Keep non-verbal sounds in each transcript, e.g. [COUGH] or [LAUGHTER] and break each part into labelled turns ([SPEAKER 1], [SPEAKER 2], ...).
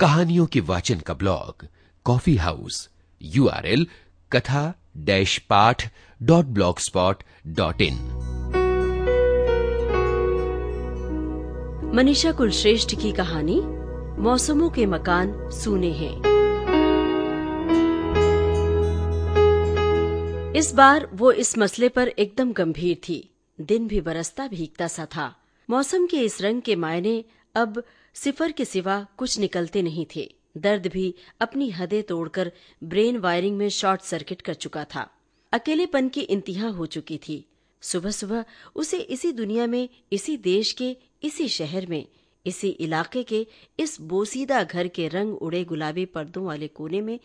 [SPEAKER 1] कहानियों के वाचन का ब्लॉग, कॉफ़ी हाउस यूआरएल कथा डैश पाठ dot blogspot dot in.
[SPEAKER 2] Manisha Kulshreshtha की कहानी, मौसमों के मकान सूने हैं। इस बार वो इस मसले पर एकदम गंभीर थी। दिन भी बरसता भीगता सा था। मौसम के इस रंग के मायने अब सिफर के सिवा कुछ निकलते नहीं थे। दर्द भी अपनी हदें तोड़कर ब्रेन वायरिंग में शॉर्ट सर्किट कर चुका था। अकेलेपन की इंतहा हो चुकी थी। सुबह सुबह उसे इसी दुनिया में, इसी देश के, इसी शहर में, इसी इलाके के, इस बोसीदा घर के रंग उड़े गुलाबी पर्दों वाले कोने में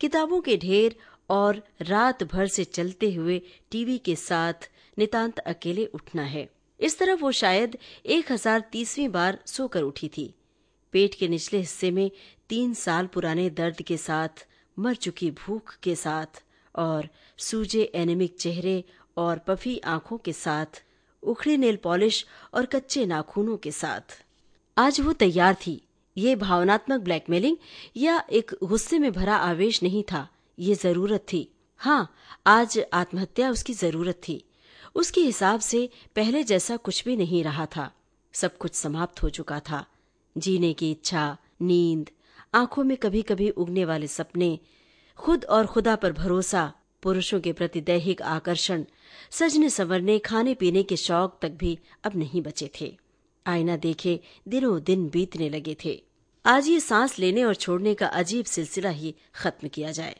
[SPEAKER 2] किताबों के ढेर और रात भर से चलते हुए टीवी के साथ नितांत अकेले उठना है। इस तरह वो शायद एक हज़ार तीसवीं बार सोकर उठी थी। पेट के निचले हिस्से में तीन साल पुराने दर्द के साथ, मर चुकी भूख के साथ और सूजे एनेमिक चेहरे और पफी आँखों के साथ, उखड़ी नेल पॉलिश और कच्चे नाखूनों के साथ। आज वो तैयार थी। ये भावनात्मक ब्लैकमेलिंग या एक गुस्से में भरा आवेश नहीं था। ये ज़रूरत थी। हाँ आज आत्महत्या उसकी ज़रूरत थी। उसके हिसाब से पहले जैसा कुछ भी नहीं रहा था। सब कुछ समाप्त हो चुका था। जीने की इच्छा, नींद, आँखों में कभी कभी उगने वाले सपने, खुद और खुदा पर भरोसा, पुरुषों के प्रति दैहिक आकर्षण, सजने संवरने, खाने पीने के शौक तक भी अब नहीं बचे थे। आईना देखे दिनों दिन बीतने लगे थे। आज ये सांस लेने और छोड़ने का अजीब सिलसिला ही खत्म किया जाए।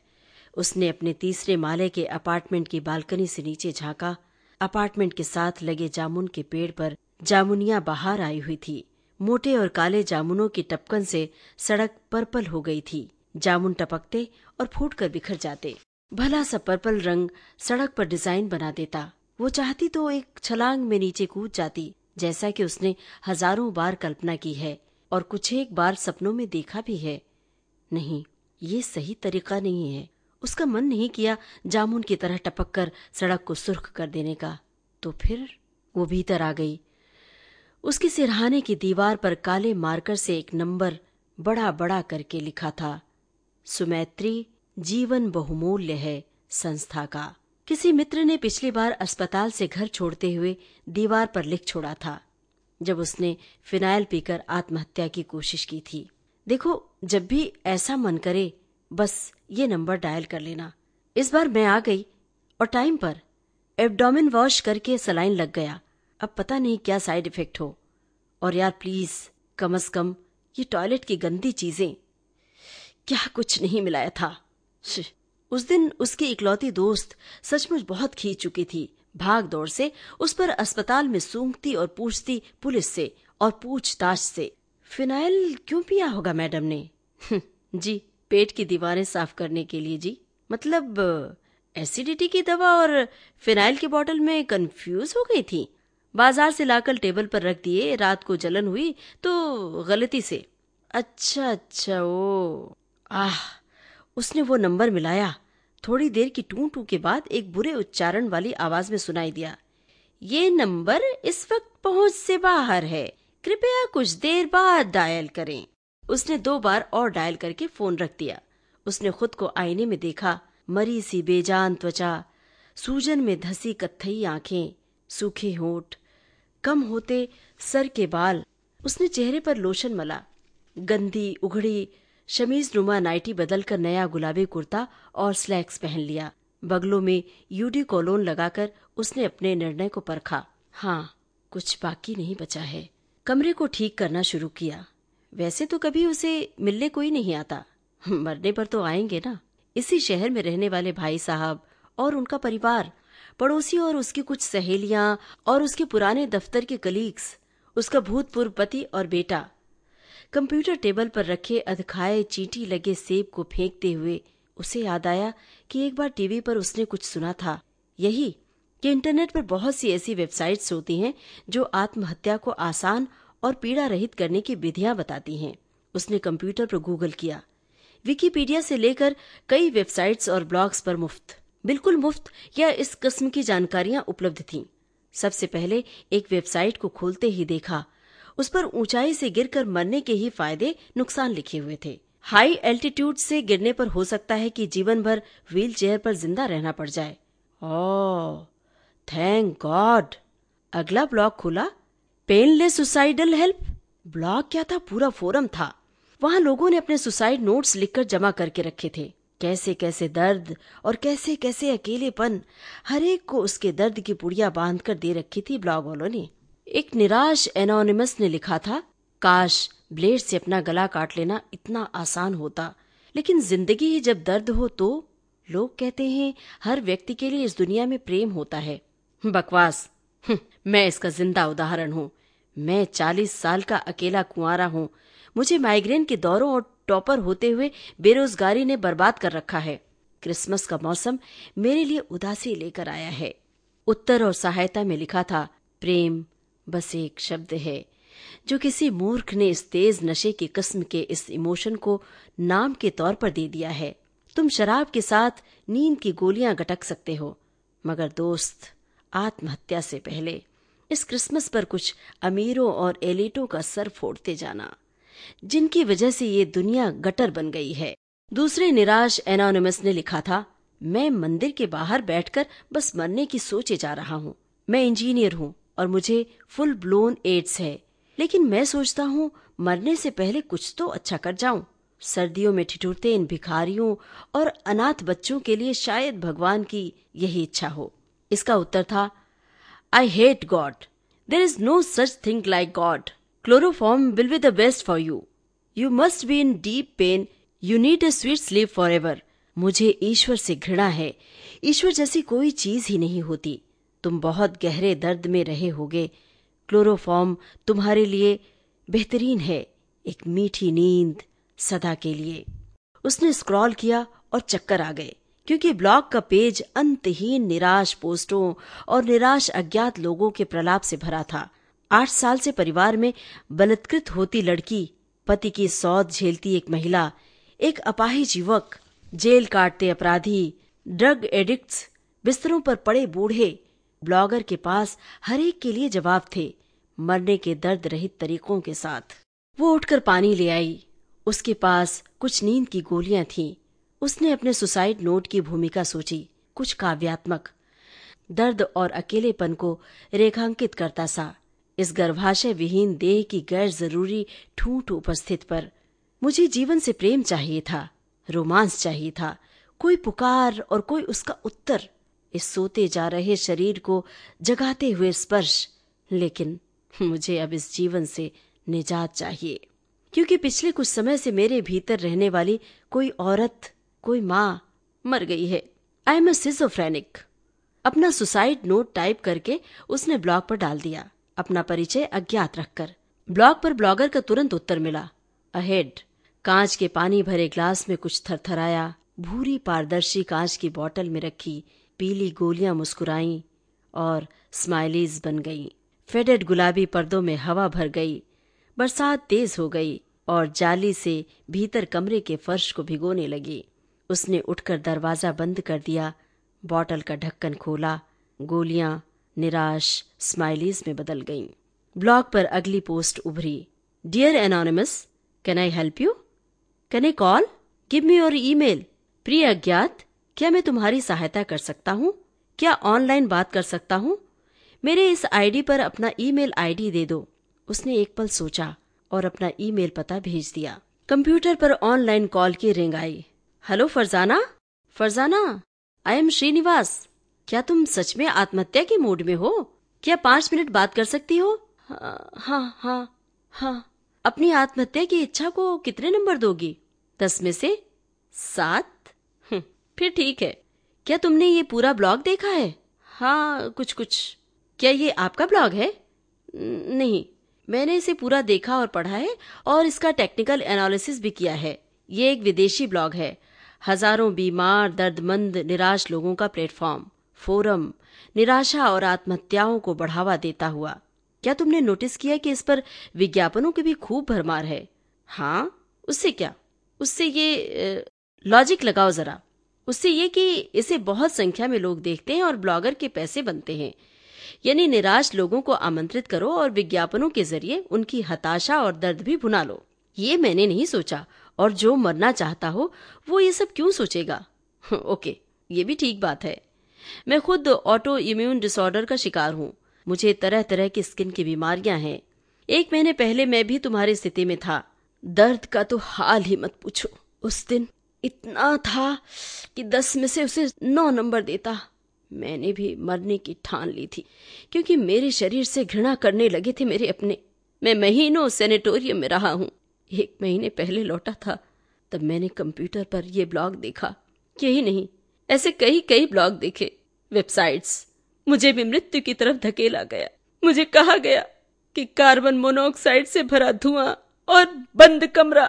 [SPEAKER 2] उसने अपने तीसरे माले के अपार्टमेंट की बालकनी से नीचे झांका। अपार्टमेंट के साथ लगे जामुन के पेड़ पर जामुनिया बाहर आई हुई थी। मोटे और काले जामुनों की टपकन से सड़क पर्पल हो गई थी। जामुन टपकते और फूट कर बिखर जाते। भला सा पर्पल रंग सड़क पर डिज़ाइन बना देता। वो चाहती तो एक छलांग में नीचे कूद जाती, जैसा कि उसने हज़ारों बार कल्पना की है और कुछ एक बार सपनों में देखा भी है। नहीं, ये सही तरीका नहीं है। उसका मन नहीं किया जामुन की तरह टपक कर सड़क को सुर्ख कर देने का। तो फिर वो भीतर आ गई। उसके सिरहाने की दीवार पर काले मार्कर से एक नंबर बड़ा बड़ा करके लिखा था, सुमैत्री, जीवन बहुमूल्य है संस्था का। किसी मित्र ने पिछली बार अस्पताल से घर छोड़ते हुए दीवार पर लिख छोड़ा था, जब उसने फिनाइल पीकर आत्महत्या की कोशिश की थी। देखो, जब भी ऐसा मन करे, बस ये नंबर डायल कर लेना। इस बार मैं आ गई और टाइम पर एब्डोमिन वॉश करके सलाइन लग गया। अब पता नहीं क्या साइड इफ़ेक्ट हो। और यार प्लीज़, कम अज कम ये टॉयलेट की गंदी चीज़ें। क्या कुछ नहीं मिलाया था। उस दिन उसकी इकलौती दोस्त सचमुच बहुत खींच चुकी थी। भाग दौड़ से उस पर अस्पताल में सूंघती और पूछती पुलिस से और पूछताछ से। फिनाइल क्यों पिया होगा मैडम ने? जी, पेट की दीवारें साफ़ करने के लिए जी। मतलब एसिडिटी की दवा और फिनाइल की बोतल में कंफ्यूज हो गई थी। बाज़ार से लाकर टेबल पर रख दिए, रात को जलन हुई तो गलती से। अच्छा अच्छा ओ, आह, उसने वो नंबर मिलाया। थोड़ी देर की टू टू के बाद एक बुरे उच्चारण वाली आवाज़ में सुनाई दिया। ये नंबर इस वक्त पहुँच से बाहर है। कृपया कुछ देर बाद डायल करें। उसने दो बार और डायल करके फ़ोन रख दिया। उसने खुद को आईने में देखा। मरी सी बेजान त्वचा। सूजन में धसी कत्थई आँखें, सूखे होठ कम होते सर के बाल। उसने चेहरे पर लोशन मला। गंदी, उघड़ी शमीज नुमा नाइटी बदलकर नया गुलाबी कुर्ता और स्लैक्स पहन लिया। बगलों में यूडी कोलोन लगाकर उसने अपने निर्णय को परखा। हाँ कुछ बाकी नहीं बचा है। कमरे को ठीक करना शुरू किया। वैसे तो कभी उसे मिलने कोई नहीं आता। मरने पर तो आएँगे ना। इसी शहर में रहने वाले भाई साहब और उनका परिवार पड़ोसी और उसकी कुछ सहेलियाँ और उसके पुराने दफ्तर के कलीग्स उसका भूतपूर्व पति और बेटा। कंप्यूटर टेबल पर रखे अधखाए चींटी लगे सेब को फेंकते हुए उसे याद आया कि एक बार टीवी पर उसने कुछ सुना था। यही कि इंटरनेट पर बहुत सी ऐसी वेबसाइट्स होती हैं जो आत्महत्या को आसान और पीड़ा रहित करने की विधियाँ बताती हैं। उसने कंप्यूटर पर गूगल किया। विकीपीडिया से लेकर कई वेबसाइट्स और ब्लॉग्स पर मुफ़्त। बिल्कुल मुफ़्त या इस किस्म की जानकारियाँ उपलब्ध थीं। सबसे पहले एक वेबसाइट को खोलते ही देखा। उस पर ऊंचाई से गिरकर मरने के ही फ़ायदे नुकसान लिखे हुए थे। हाई एल्टीट्यूड से गिरने पर हो सकता है कि जीवन भर व्हील चेयर पर ज़िंदा रहना पड़ जाए। Oh, thank God. अगला ब्लॉग खुला, पेनलेस सुसाइडल हेल्प। ब्लॉग क्या था? पूरा फोरम था। वहाँ लोगों ने अपने सुसाइड नोट्स लिखकर जमा करके रखे थे। कैसे कैसे दर्द और कैसे कैसे अकेलेपन हर एक को उसके दर्द की पुड़िया बाँध कर दे रखी थी ब्लॉग वालों ने। एक निराश एनोनिमस ने लिखा था काश ब्लेड से अपना गला काट लेना इतना आसान होता लेकिन ज़िंदगी ही जब दर्द हो तो लोग कहते हैं हर व्यक्ति के लिए इस दुनिया में प्रेम होता है। बकवास हम्म, मैं इसका ज़िंदा उदाहरण हूँ। मैं चालीस साल का अकेला कुंवारा हूँ। मुझे माइग्रेन के दौरों और टॉपर होते हुए बेरोजगारी ने बर्बाद कर रखा है। क्रिसमस का मौसम मेरे लिए उदासी लेकर आया है। उत्तर और सहायता में लिखा था, प्रेम बस एक शब्द है, जो किसी मूर्ख ने इस तेज नशे की किस्म के इस इमोशन को नाम के तौर पर दे दिया है। तुम शराब के साथ नींद की गोलियाँ गटक सकते हो, मगर दोस्त, आत्महत्या से पहले। इस क्रिसमस पर कुछ अमीरों और एलिटों का सर फोड़ते जाना। जिनकी वजह से ये दुनिया गटर बन गई है। दूसरे निराश एनोनिमस ने लिखा था, मैं मंदिर के बाहर बैठकर बस मरने की सोचे जा रहा हूँ। मैं इंजीनियर हूँ और मुझे फुल ब्लोन एड्स है। लेकिन मैं सोचता हूँ, मरने से पहले कुछ तो अच्छा कर जाऊँ। सर्दियों में ठिठुरते इन भिखारियों और अनाथ बच्चों के लिए शायद भगवान की यही इच्छा हो। इसका उत्तर था I hate god there is no such thing like god will be the best for you you must be in deep pain you need a sweet sleep forever मुझे ईश्वर से घृणा है। ईश्वर जैसी कोई चीज़ ही नहीं होती। तुम बहुत गहरे दर्द में रहे होगे। क्लोरोफॉर्म तुम्हारे लिए बेहतरीन है। एक मीठी नींद सदा के लिए। उसने स्क्रॉल किया और चक्कर आ गए। क्योंकि ब्लॉग का पेज अंतहीन निराश पोस्टों और निराश अज्ञात लोगों के प्रलाप से भरा था। आठ साल से परिवार में बलात्कृत होती लड़की, पति की सौद झेलती एक महिला, एक अपाहिज युवक जेल काटते अपराधी, ड्रग एडिक्ट्स, बिस्तरों पर पड़े बूढ़े, ब्लॉगर के पास हर एक के लिए जवाब थे, मरने के दर्द रहित तरीकों के साथ। वो उठकर पानी ले आई। उसके पास कुछ नींद की गोलियाँ थीं। उसने अपने सुसाइड नोट की भूमिका सोची, कुछ काव्यात्मक। दर्द और अकेलेपन को रेखांकित करता सा। इस गर्भाशय विहीन देह की गैर ज़रूरी ठूठ उपस्थित पर। मुझे जीवन से प्रेम चाहिए था, रोमांस चाहिए था, कोई पुकार और कोई उसका उत्तर। इस सोते जा रहे शरीर को जगाते हुए स्पर्श, लेकिन मुझे अब इस जीवन से निजात चाहिए, क्योंकि पिछले कुछ समय से मेरे भीतर रहने वाली कोई औरत, कोई माँ मर गई है। आई एम सिजोफ्रेनिक अपना सुसाइड नोट टाइप करके उसने ब्लॉग पर डाल दिया। अपना परिचय अज्ञात रखकर। ब्लॉग पर ब्लॉगर का तुरंत उत्तर मिला। अहेड, कांच के पानी भरे ग्लास में कुछ थरथराया। भूरी पारदर्शी कांच की बोतल में रखी, पीली गोलियाँ मुस्कुराई और स्माइलीज बन गईं। फेडेड गुलाबी पर्दों में हवा भर गई। बरसात तेज हो गई और जाली से भीतर कमरे के फर्श को भिगोने लगी। उसने उठकर दरवाज़ा बंद कर दिया। बॉटल का ढक्कन खोला। गोलियाँ निराश स्माइलीज में बदल गईं। ब्लॉग पर अगली पोस्ट उभरी। Dear anonymous can I help you can I call give me your email प्रिय अज्ञात, क्या मैं तुम्हारी सहायता कर सकता हूँ? क्या ऑनलाइन बात कर सकता हूँ? मेरे इस आईडी पर अपना ईमेल आईडी दे दो। उसने एक पल सोचा और अपना ईमेल पता भेज दिया। कंप्यूटर पर ऑनलाइन कॉल की ring I. Hello Farzana? Farzana I am Srinivas क्या तुम सच में आत्महत्या के मूड में हो? क्या पाँच मिनट बात कर सकती हो? हाँ हाँ हाँ। अपनी आत्महत्या की इच्छा को कितने नंबर दोगी? दस में से सात? हम्म, फिर ठीक है। क्या तुमने ये पूरा ब्लॉग देखा है? हाँ कुछ कुछ। क्या ये आपका ब्लॉग है? नहीं। मैंने इसे पूरा देखा और पढ़ा है और इसका टेक्निकल एनालिसिस भी किया है। ये एक विदेशी ब्लॉग है। हज़ारों बीमार दर्दमंद निराश लोगों का प्लेटफॉर्म फोरम, निराशा और आत्महत्याओं को बढ़ावा देता हुआ। क्या तुमने नोटिस किया कि इस पर विज्ञापनों की भी खूब भरमार है? हाँ उससे क्या? उससे ये लॉजिक लगाओ जरा। उससे ये कि इसे बहुत संख्या में लोग देखते हैं और ब्लॉगर के पैसे बनते हैं। यानी निराश लोगों को आमंत्रित करो और विज्ञापनों के ज़रिए उनकी हताशा और दर्द भी भुना लो। ये मैंने नहीं सोचा, और जो मरना चाहता हो, वो ये सब क्यों सोचेगा? [LAUGHS] ओके, ये भी ठीक बात है। मैं खुद ऑटो इम्यून डिसऑर्डर का शिकार हूँ। मुझे तरह तरह की स्किन की बीमारियाँ हैं। एक महीने पहले मैं भी तुम्हारी स्थिति में था। दर्द का तो हाल ही मत पूछो। उस दिन इतना था कि दस में से उसे नौ नंबर देता। मैंने भी मरने की ठान ली थी, क्योंकि मेरे शरीर से घृणा करने लगे थे मेरे अपने। मैं महीनों सेनेटोरियम में रहा हूँ। एक महीने पहले लौटा था, तब मैंने कंप्यूटर पर यह ब्लॉग देखा। यही नहीं ऐसे कई कई ब्लॉग देखे वेबसाइट्स। मुझे भी मृत्यु की तरफ़ धकेला गया। मुझे कहा गया कि कार्बन मोनोऑक्साइड से भरा धुआँ और बंद कमरा।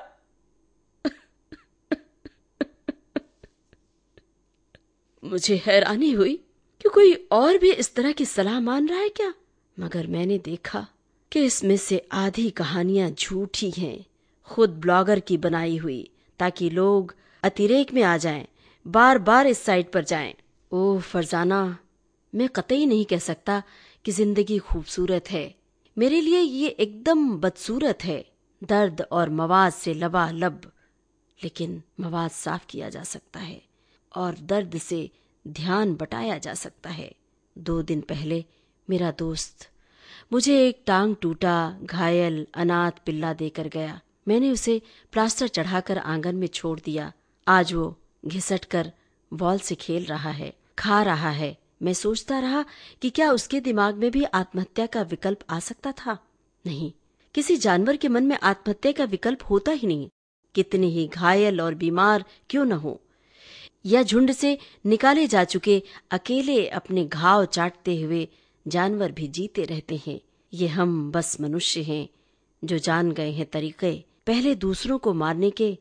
[SPEAKER 2] मुझे हैरानी हुई कि कोई और भी इस तरह की सलाह मान रहा है क्या? मगर मैंने देखा कि इसमें से आधी कहानियाँ झूठी हैं खुद ब्लॉगर की बनाई हुई ताकि लोग अतिरेक में आ जाएँ, बार बार इस साइट पर जाएँ। ओह, फरजाना, मैं कतई नहीं कह सकता कि ज़िंदगी खूबसूरत है। मेरे लिए ये एकदम बदसूरत है। दर्द और मवाद से लबालब लेकिन मवाद साफ़ किया जा सकता है और दर्द से ध्यान बटाया जा सकता है। दो दिन पहले मेरा दोस्त मुझे एक टांग टूटा, घायल, अनाथ पिल्ला देकर गया। मैंने उसे प्लास्टर चढ़ाकर आँगन में छोड़ दिया। आज वो घिसट कर बॉल से खेल रहा है, खा रहा है। मैं सोचता रहा कि क्या उसके दिमाग में भी आत्महत्या का विकल्प आ सकता था? नहीं। किसी जानवर के मन में आत्महत्या का विकल्प होता ही नहीं। कितने ही घायल और बीमार क्यों न हो। या झुंड से निकाले जा चुके अकेले अपने घाव चाटते हुए जानवर भी जीते रहते हैं। ये हम बस मनुष्य हैं, जो जान गए हैं तरीके, पहले दूसरों को मारने के,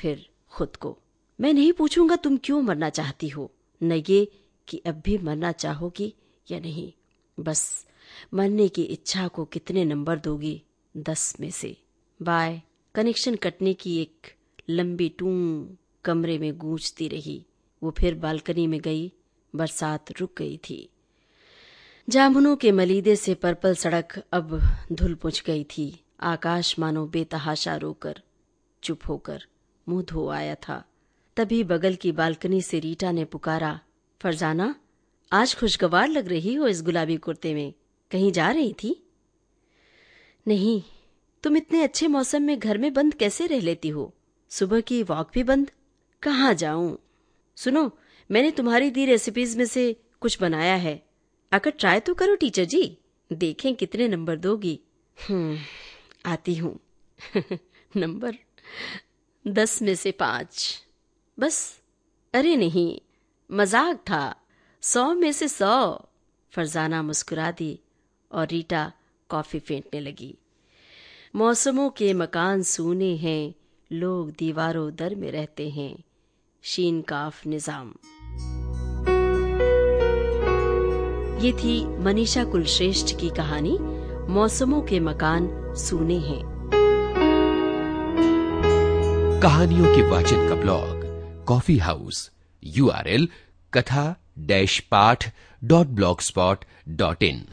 [SPEAKER 2] फिर खुद को। मैं नहीं पूछूँगा तुम क्यों मरना चाहती हो। न ये कि अब भी मरना चाहोगी या नहीं। बस मरने की इच्छा को कितने नंबर दोगी दस में से। बाय। कनेक्शन कटने की एक लंबी टू कमरे में गूंजती रही। वो फिर बालकनी में गई। बरसात रुक गई थी। जामुनों के मलीदे से पर्पल सड़क अब धुल पुछ गई थी। आकाश मानो बेतहाशा रोकर, चुप होकर मुँह धो आया था। तभी बगल की बालकनी से रीटा ने पुकारा, फरजाना, आज खुशगवार लग रही हो इस गुलाबी कुर्ते में। कहीं जा रही थी? नहीं, तुम इतने अच्छे मौसम में घर में बंद कैसे रह लेती हो? सुबह की वॉक भी बंद? कहाँ जाऊँ? सुनो, मैंने तुम्हारी दी रेसिपीज़ में से कुछ बनाया है। आकर ट्राई तो करो टीचर जी। देखें कितने नंबर दोगी। हम्म आती हूँ। [LAUGHS] नंबर दस में से पाँच। बस, अरे नहीं, मज़ाक था। सौ में से सौ, फरजाना मुस्कुरा दी और रीटा कॉफ़ी फेंटने लगी। मौसमों के मकान सूने हैं, लोग दीवारों दर में रहते हैं, शीन काफ निज़ाम। ये थी मनीषा कुलश्रेष्ठ की कहानी, मौसमों के मकान सूने हैं।
[SPEAKER 1] कहानियों के वाचन का blog coffee house U R L कथा डैश पाठ डॉट ब्लॉक स्पॉट डॉट इन.